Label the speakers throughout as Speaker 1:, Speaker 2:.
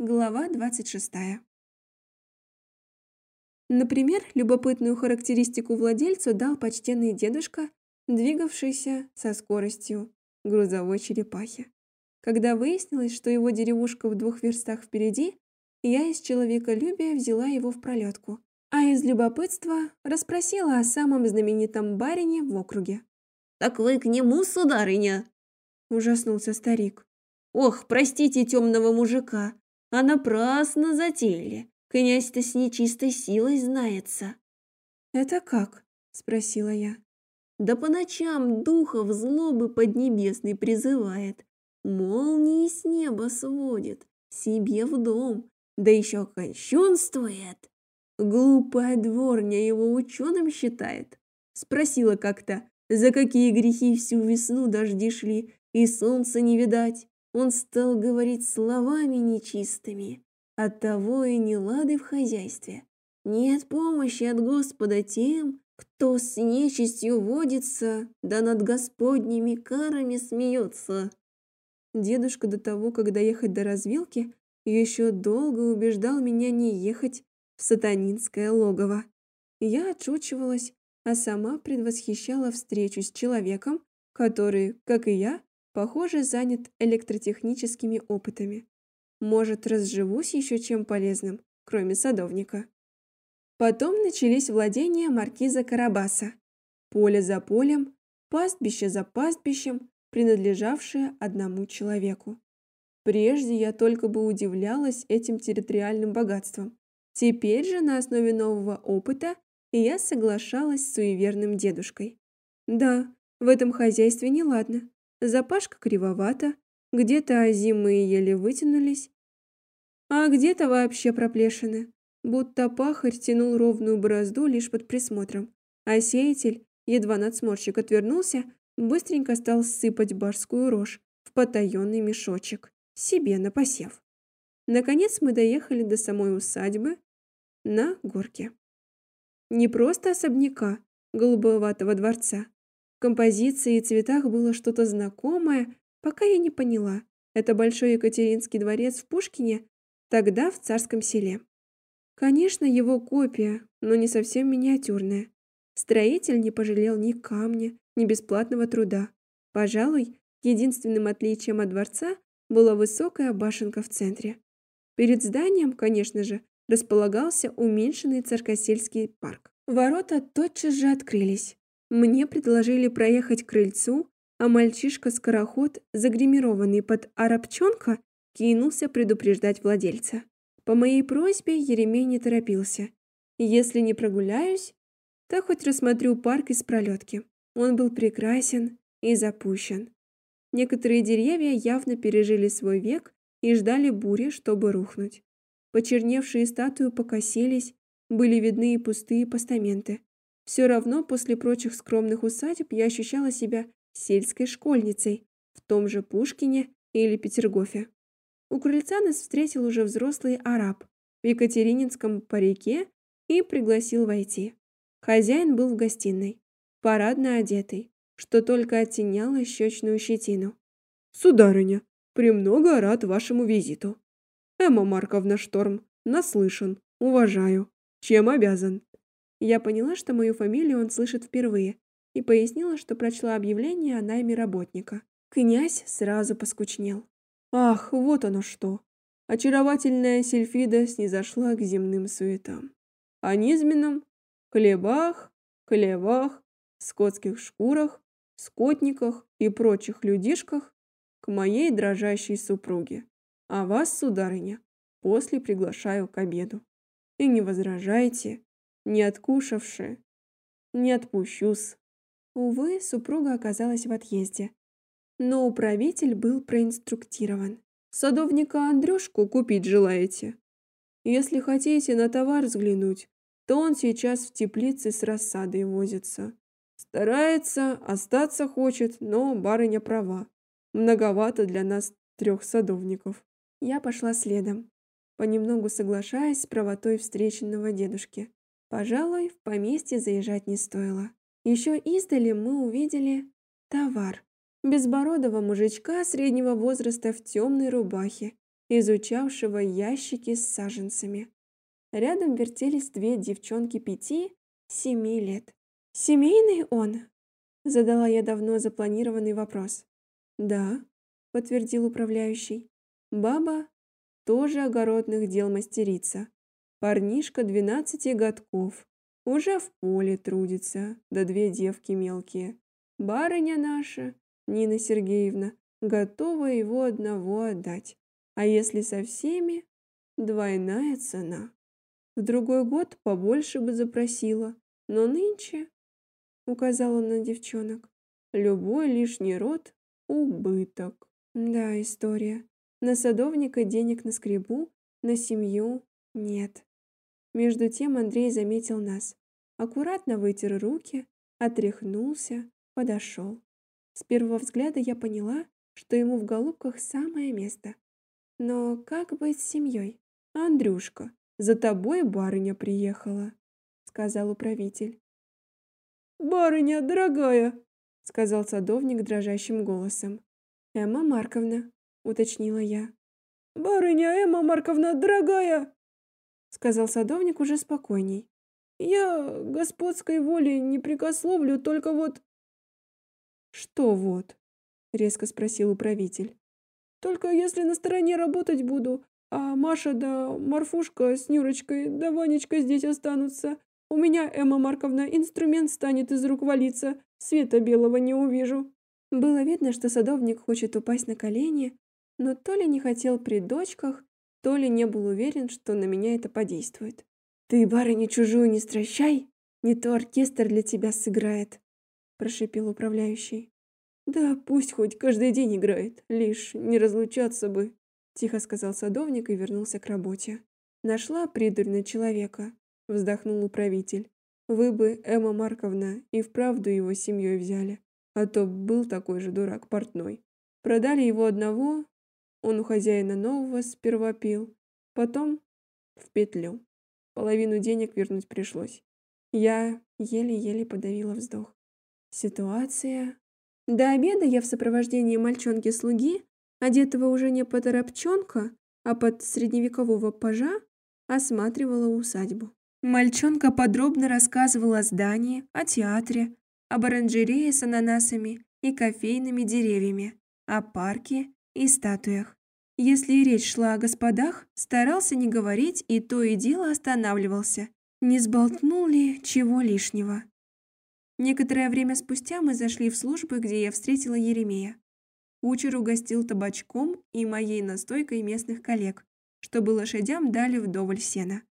Speaker 1: Глава 26. Например, любопытную характеристику владельцу дал почтенный дедушка, двигавшийся со скоростью грузовой черепахи. Когда выяснилось, что его деревушка в двух верстах впереди, я из человеколюбия взяла его в пролетку, а из любопытства расспросила о самом знаменитом барине в округе.
Speaker 2: «Так вы к нему, сударыня?»
Speaker 1: – ужаснулся старик.
Speaker 2: «Ох, простите темного мужика, а напрасно затеяли. Князь-то с нечистой силой знается.
Speaker 1: Это как? спросила я.
Speaker 2: Да по ночам духов злобы поднебесный призывает, молнии с неба сводит, себе в дом, да еще кощунствует. Глупая дворня его ученым считает. Спросила как-то, за какие грехи всю весну дожди шли, и солнца не видать. Он стал говорить словами нечистыми, оттого и не лады в хозяйстве. Нет помощи от Господа тем, кто с нечистью водится, да над Господними карами смеется.
Speaker 1: Дедушка до того, как доехать до развилки, еще долго убеждал меня не ехать в сатанинское логово. Я отшучивалась, а сама предвосхищала встречу с человеком, который, как и я, Похоже, занят электротехническими опытами. Может, разживусь еще чем полезным, кроме садовника. Потом начались владения маркиза Карабаса. Поле за полем, пастбище за пастбищем, принадлежавшее одному человеку. Прежде я только бы удивлялась этим территориальным богатством. Теперь же на основе нового опыта я соглашалась с суеверным дедушкой. Да, в этом хозяйстве неладно. Запашка кривовата, где-то озимые еле вытянулись, а где-то вообще проплешины, будто пахарь тянул ровную борозду лишь под присмотром, а сеятель, едва надсмотрщик отвернулся, быстренько стал сыпать барскую рожь в потаенный мешочек, себе на посев. Наконец мы доехали до самой усадьбы на горке. Не просто особняка голубоватого дворца, композиции и цветах было что-то знакомое, пока я не поняла. Это большой Екатеринский дворец в Пушкине, тогда в Царском селе. Конечно, его копия, но не совсем миниатюрная. Строитель не пожалел ни камня, ни бесплатного труда. Пожалуй, единственным отличием от дворца была высокая башенка в центре. Перед зданием, конечно же, располагался уменьшенный царкосельский парк. Ворота тотчас же открылись. Мне предложили проехать к крыльцу, а мальчишка-скороход, загримированный под арабчонка, кинулся предупреждать владельца. По моей просьбе Еремей не торопился. Если не прогуляюсь, то хоть рассмотрю парк из пролетки. Он был прекрасен и запущен. Некоторые деревья явно пережили свой век и ждали бури, чтобы рухнуть. Почерневшие статуи покосились, были видны и пустые постаменты. Все равно после прочих скромных усадеб я ощущала себя сельской школьницей в том же Пушкине или Петергофе. У крыльца нас встретил уже взрослый араб в Екатерининском парике и пригласил войти. Хозяин был в гостиной, парадно одетый, что только оттеняло щечную щетину.
Speaker 3: «Сударыня, премного рад вашему визиту. Эмма Марковна Шторм, наслышан, уважаю. Чем обязан?»
Speaker 1: Я поняла, что мою фамилию он слышит впервые, и пояснила, что прочла объявление о найме работника. Князь сразу поскучнел. Ах, вот оно что. Очаровательная Сильфида снизошла к земным суетам. О низменном хлебах, хлевах, скотских шкурах, скотниках и прочих людишках к моей дрожащей супруге. А вас, сударыня, после приглашаю к обеду. И не возражайте, не откушавши, не отпущусь. Увы, супруга оказалась в отъезде. Но управитель был проинструктирован. Садовника Андрюшку купить желаете? Если хотите на товар взглянуть, то он сейчас в теплице с рассадой возится. Старается, остаться хочет, но барыня права. Многовато для нас трех садовников. Я пошла следом, понемногу соглашаясь с правотой встреченного дедушки. Пожалуй, в поместье заезжать не стоило. Еще издали мы увидели товар. Безбородого мужичка среднего возраста в темной рубахе изучавшего ящики с саженцами. Рядом вертелись две девчонки пяти, семи лет. «Семейный он?» – задала я давно запланированный вопрос. «Да», – подтвердил управляющий. «Баба тоже огородных дел мастерица. Парнишка двенадцати годков, уже в поле трудится, да две девки мелкие. Барыня наша, Нина Сергеевна, готова его одного отдать. А если со всеми, двойная цена. В другой год побольше бы запросила, но нынче, указала на девчонок, любой лишний род — убыток. Да, история. На садовника денег на скребу, на семью нет. Между тем Андрей заметил нас. Аккуратно вытер руки, отряхнулся, подошел. С первого взгляда я поняла, что ему в голубках самое место. Но как быть с семьей? Андрюшка, за тобой барыня приехала, сказал управитель. Барыня, дорогая, сказал садовник дрожащим голосом. Эмма Марковна, уточнила я. Барыня Эмма Марковна, дорогая, сказал садовник уже спокойней. Я господской воле не прикословлю, только вот Что вот? резко спросил управитель. Только если на стороне работать буду, а Маша да Марфушка с Нюрочкой да Ванечка здесь останутся, у меня, Эмма Марковна, инструмент станет из рук валиться, света белого не увижу. Было видно, что садовник хочет упасть на колени, но то ли не хотел при дочках, то ли не был уверен, что на меня это подействует. «Ты, барыня, чужую не стращай, не то оркестр для тебя сыграет», – прошипел управляющий. «Да пусть хоть каждый день играет, лишь не разлучаться бы», – тихо сказал садовник и вернулся к работе. «Нашла придурь человека», – вздохнул управитель. «Вы бы, Эмма Марковна, и вправду его семьей взяли, а то был такой же дурак портной. Продали его одного, он у хозяина нового сперва пил, потом в петлю. Половину денег вернуть пришлось. Я еле-еле подавила вздох. Ситуация до обеда я в сопровождении мальчонки-слуги, одетого уже не под арабчонка, а под средневекового пажа, осматривала усадьбу. Мальчонка подробно рассказывала о здании, о театре, об оранжерее с ананасами и кофейными деревьями, о парке и статуях. Если речь шла о господах, старался не говорить и то и дело останавливался, не сболтнул ли чего лишнего. Некоторое время спустя мы зашли в службы, где я встретила Еремея. Кучер угостил табачком и моей настойкой местных коллег, чтобы лошадям дали вдоволь сена.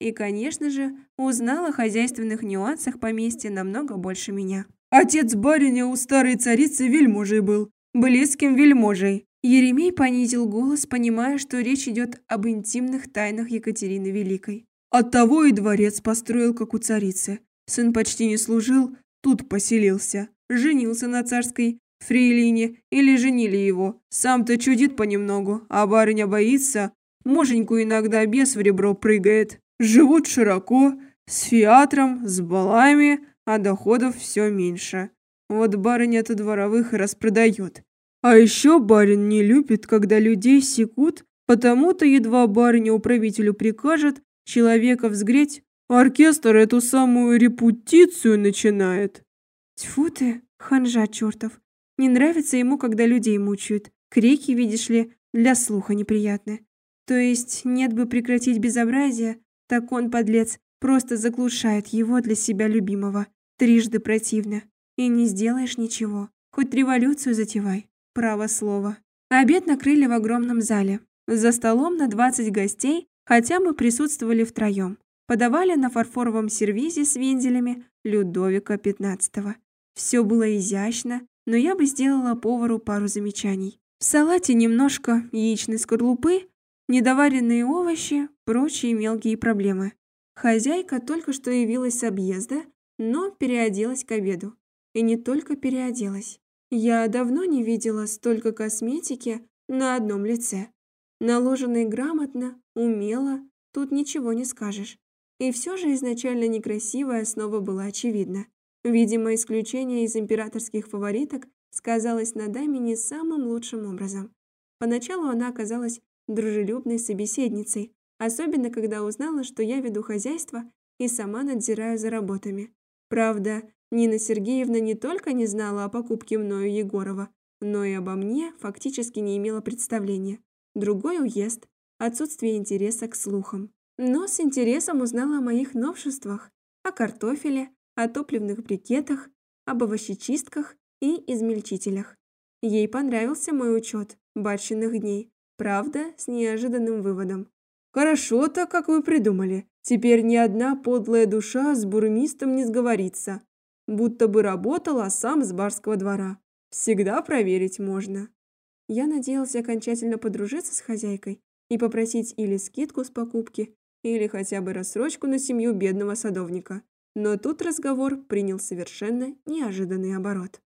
Speaker 1: И, конечно же, узнал о хозяйственных нюансах поместья намного больше меня.
Speaker 3: Отец бариня у старой царицы вельможей был, близким вельможей.
Speaker 1: Еремей понизил голос, понимая, что речь идет об интимных тайнах Екатерины Великой.
Speaker 3: Оттого и дворец построил, как у царицы. Сын почти не служил, Тут поселился, женился на царской фрейлине или женили его. Сам-то чудит понемногу, а барыня боится, муженьку иногда без в ребро прыгает. Живут широко, с фиатром, с балами, а доходов все меньше. Вот барыня-то дворовых распродает. А еще барин не любит, когда людей секут, потому-то едва барыня управителю прикажет человека взгреть, Оркестр эту самую репутицию начинает.
Speaker 1: Тьфу ты, ханжа чертов. Не нравится ему, когда людей мучают. Крики, видишь ли, для слуха неприятны. То есть нет бы прекратить безобразие, так он, подлец, просто заглушает его для себя любимого. Трижды противно. И не сделаешь ничего. Хоть революцию затевай. Право слово. Обед накрыли в огромном зале. За столом на 20 гостей, хотя мы присутствовали втроем подавали на фарфоровом сервизе с вензелями Людовика XV. Все было изящно, но я бы сделала повару пару замечаний. В салате немножко яичной скорлупы, недоваренные овощи, прочие мелкие проблемы. Хозяйка только что явилась с объезда, но переоделась к обеду. И не только переоделась. Я давно не видела столько косметики на одном лице. Наложенной грамотно, умело, тут ничего не скажешь. И все же изначально некрасивая основа была очевидна. Видимо, исключение из императорских фавориток сказалось на даме не самым лучшим образом. Поначалу она оказалась дружелюбной собеседницей, особенно когда узнала, что я веду хозяйство и сама надзираю за работами. Правда, Нина Сергеевна не только не знала о покупке мною Егорова, но и обо мне фактически не имела представления. Другой уезд, отсутствие интереса к слухам. Но с интересом узнала о моих новшествах, о картофеле, о топливных брикетах, об овощечистках и измельчителях. Ей понравился мой учет барщинных дней, правда, с неожиданным выводом.
Speaker 3: «Хорошо-то, как вы придумали. Теперь ни одна подлая душа с бурмистом не сговорится. Будто бы работала сам с барского двора. Всегда проверить можно».
Speaker 1: Я надеялся окончательно подружиться с хозяйкой и попросить или скидку с покупки, или хотя бы рассрочку на семью бедного садовника. Но тут разговор принял совершенно неожиданный оборот.